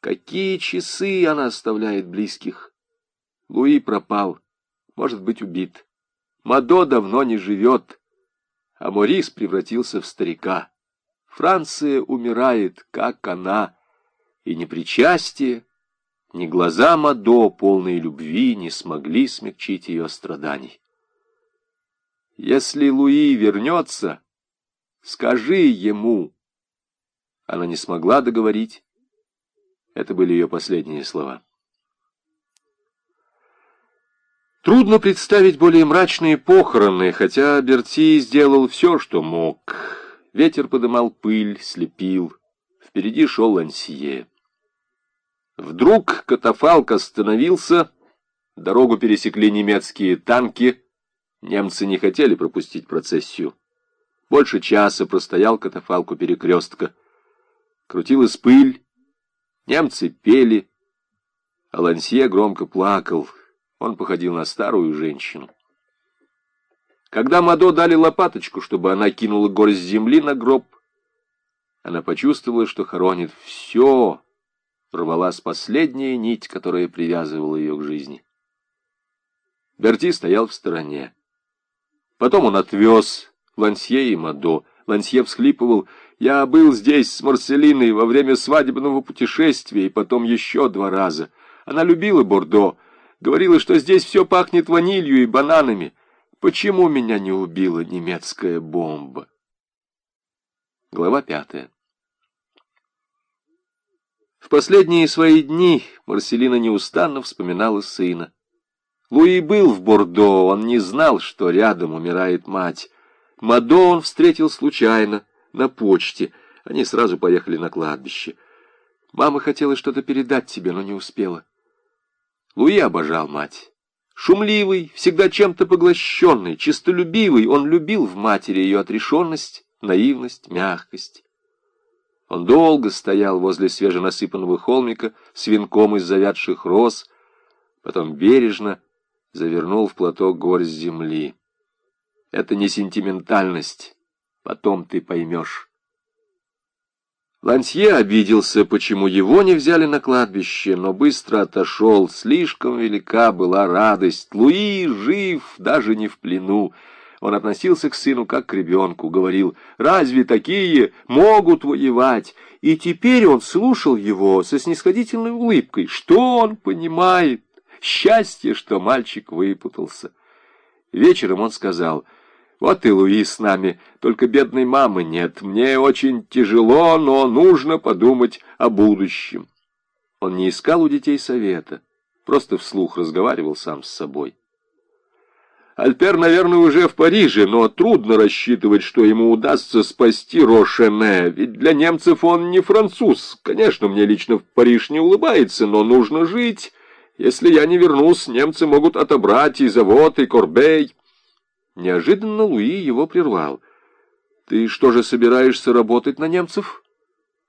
Какие часы она оставляет близких? Луи пропал, может быть убит. Мадо давно не живет, а Морис превратился в старика. Франция умирает, как она, и непричастие, ни глаза Мадо, полные любви, не смогли смягчить ее страданий. Если Луи вернется, скажи ему. Она не смогла договорить. Это были ее последние слова. Трудно представить более мрачные похороны, хотя Берти сделал все, что мог. Ветер подымал пыль, слепил. Впереди шел Лансье. Вдруг катафалк остановился, дорогу пересекли немецкие танки — Немцы не хотели пропустить процессию. Больше часа простоял катафалк у перекрестка. Крутилась пыль, немцы пели, а Лансье громко плакал. Он походил на старую женщину. Когда Мадо дали лопаточку, чтобы она кинула горсть земли на гроб, она почувствовала, что хоронит все, рвалась последняя нить, которая привязывала ее к жизни. Берти стоял в стороне. Потом он отвез Лансье и Мадо. Лансье всхлипывал. «Я был здесь с Марселиной во время свадебного путешествия и потом еще два раза. Она любила Бордо. Говорила, что здесь все пахнет ванилью и бананами. Почему меня не убила немецкая бомба?» Глава пятая. В последние свои дни Марселина неустанно вспоминала сына. Луи был в Бордо, он не знал, что рядом умирает мать. Мадо он встретил случайно, на почте. Они сразу поехали на кладбище. Мама хотела что-то передать тебе, но не успела. Луи обожал мать. Шумливый, всегда чем-то поглощенный, чистолюбивый, он любил в матери ее отрешенность, наивность, мягкость. Он долго стоял возле свеженасыпанного холмика с венком из завядших роз, потом бережно завернул в платок горсть земли. Это не сентиментальность, потом ты поймешь. Лансье обиделся, почему его не взяли на кладбище, но быстро отошел. Слишком велика была радость. Луи жив, даже не в плену. Он относился к сыну как к ребенку, говорил, «Разве такие могут воевать?» И теперь он слушал его со снисходительной улыбкой. Что он понимает? Счастье, что мальчик выпутался. Вечером он сказал, «Вот и Луи с нами, только бедной мамы нет. Мне очень тяжело, но нужно подумать о будущем». Он не искал у детей совета, просто вслух разговаривал сам с собой. Альпер, наверное, уже в Париже, но трудно рассчитывать, что ему удастся спасти Рошене, ведь для немцев он не француз. Конечно, мне лично в Париж не улыбается, но нужно жить. Если я не вернусь, немцы могут отобрать и завод, и Корбей. Неожиданно Луи его прервал. Ты что же собираешься работать на немцев?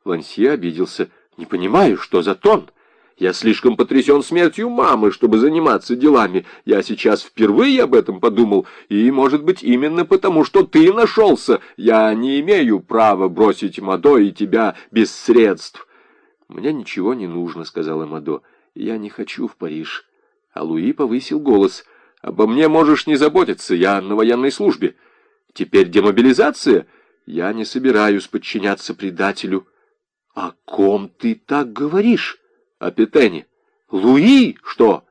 Лансье обиделся. Не понимаю, что за тон. Я слишком потрясен смертью мамы, чтобы заниматься делами. Я сейчас впервые об этом подумал, и, может быть, именно потому, что ты нашелся, я не имею права бросить Мадо и тебя без средств. Мне ничего не нужно, сказала Мадо. Я не хочу в Париж. А Луи повысил голос. Обо мне можешь не заботиться, я на военной службе. Теперь демобилизация? Я не собираюсь подчиняться предателю. О ком ты так говоришь? О Петене. Луи, что?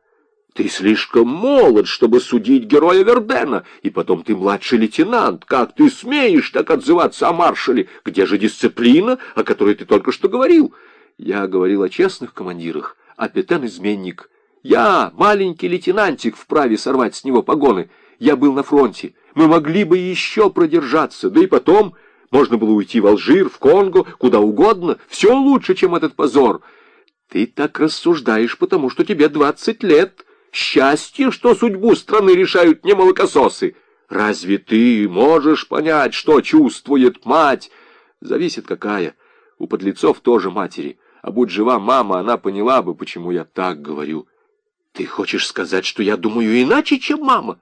Ты слишком молод, чтобы судить героя Вердена, и потом ты младший лейтенант. Как ты смеешь так отзываться о маршале? Где же дисциплина, о которой ты только что говорил? Я говорил о честных командирах, а Петен изменник. Я, маленький лейтенантик, вправе сорвать с него погоны. Я был на фронте. Мы могли бы еще продержаться, да и потом можно было уйти в Алжир, в Конго, куда угодно. Все лучше, чем этот позор. Ты так рассуждаешь, потому что тебе двадцать лет. Счастье, что судьбу страны решают не молокососы. Разве ты можешь понять, что чувствует мать? Зависит какая. У подлецов тоже матери. А будь жива мама, она поняла бы, почему я так говорю. Ты хочешь сказать, что я думаю иначе, чем мама?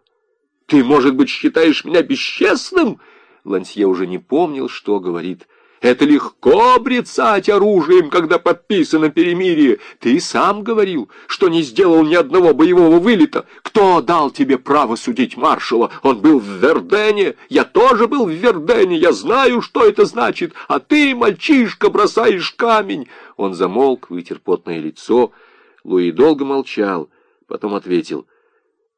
Ты, может быть, считаешь меня бесчестным? Лансье уже не помнил, что говорит. Это легко брецать оружием, когда подписано перемирие. Ты сам говорил, что не сделал ни одного боевого вылета. Кто дал тебе право судить маршала? Он был в Вердене. Я тоже был в Вердене. Я знаю, что это значит. А ты, мальчишка, бросаешь камень. Он замолк, вытер потное лицо. Луи долго молчал, потом ответил.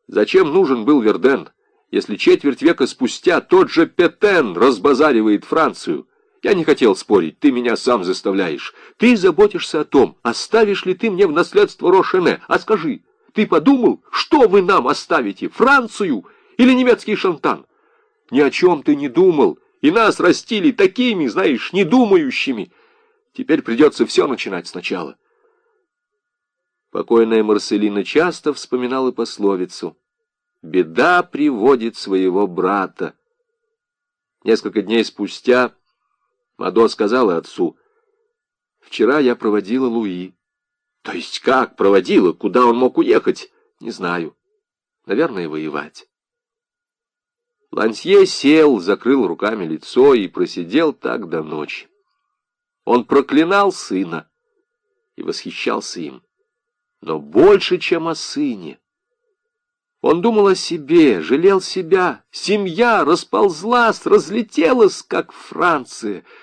Зачем нужен был Верден, если четверть века спустя тот же Петен разбазаривает Францию? Я не хотел спорить, ты меня сам заставляешь. Ты заботишься о том, оставишь ли ты мне в наследство Рошене. А скажи, ты подумал, что вы нам оставите, Францию или немецкий шантан? Ни о чем ты не думал, и нас растили такими, знаешь, недумающими. Теперь придется все начинать сначала. Покойная Марселина часто вспоминала пословицу «Беда приводит своего брата». Несколько дней спустя Мадо сказала отцу, «Вчера я проводила Луи». «То есть как проводила? Куда он мог уехать?» «Не знаю. Наверное, воевать». Лансье сел, закрыл руками лицо и просидел так до ночи. Он проклинал сына и восхищался им, но больше, чем о сыне. Он думал о себе, жалел себя. Семья расползлась, разлетелась, как Франция —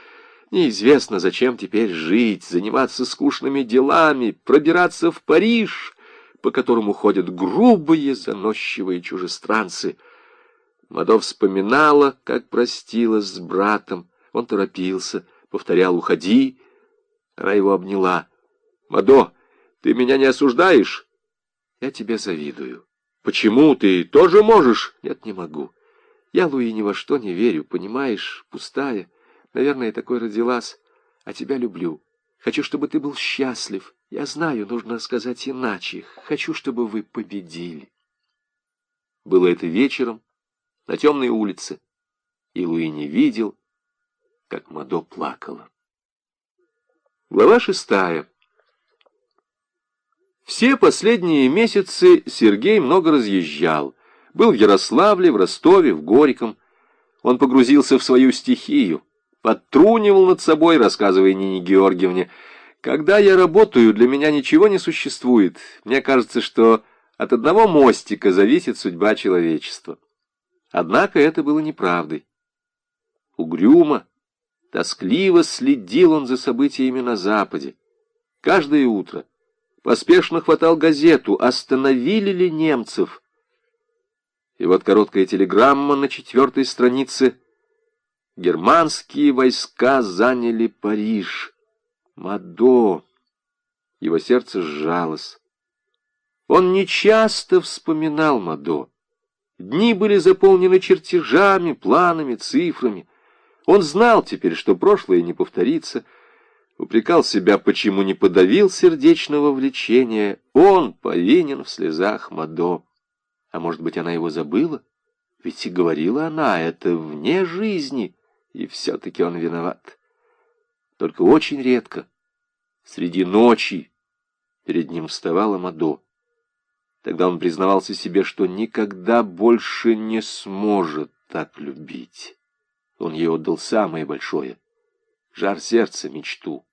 Неизвестно, зачем теперь жить, заниматься скучными делами, пробираться в Париж, по которому ходят грубые, заносчивые чужестранцы. Мадо вспоминала, как простилась с братом. Он торопился, повторял «Уходи». Она его обняла. «Мадо, ты меня не осуждаешь?» «Я тебе завидую». «Почему? Ты тоже можешь?» «Нет, не могу. Я, Луи, ни во что не верю, понимаешь, пустая». Наверное, такой родилась. А тебя люблю. Хочу, чтобы ты был счастлив. Я знаю, нужно сказать иначе. Хочу, чтобы вы победили. Было это вечером, на темной улице, и Луи не видел, как Мадо плакала. Глава шестая. Все последние месяцы Сергей много разъезжал. Был в Ярославле, в Ростове, в Горьком. Он погрузился в свою стихию подтрунивал над собой, рассказывая Нине Георгиевне. «Когда я работаю, для меня ничего не существует. Мне кажется, что от одного мостика зависит судьба человечества». Однако это было неправдой. Угрюмо, тоскливо следил он за событиями на Западе. Каждое утро поспешно хватал газету, остановили ли немцев. И вот короткая телеграмма на четвертой странице — Германские войска заняли Париж. Мадо. Его сердце сжалось. Он нечасто вспоминал Мадо. Дни были заполнены чертежами, планами, цифрами. Он знал теперь, что прошлое не повторится. Упрекал себя, почему не подавил сердечного влечения. Он повинен в слезах Мадо. А может быть, она его забыла? Ведь и говорила она, это вне жизни. И все-таки он виноват. Только очень редко, среди ночи, перед ним вставала Мадо. Тогда он признавался себе, что никогда больше не сможет так любить. Он ей отдал самое большое — жар сердца, мечту.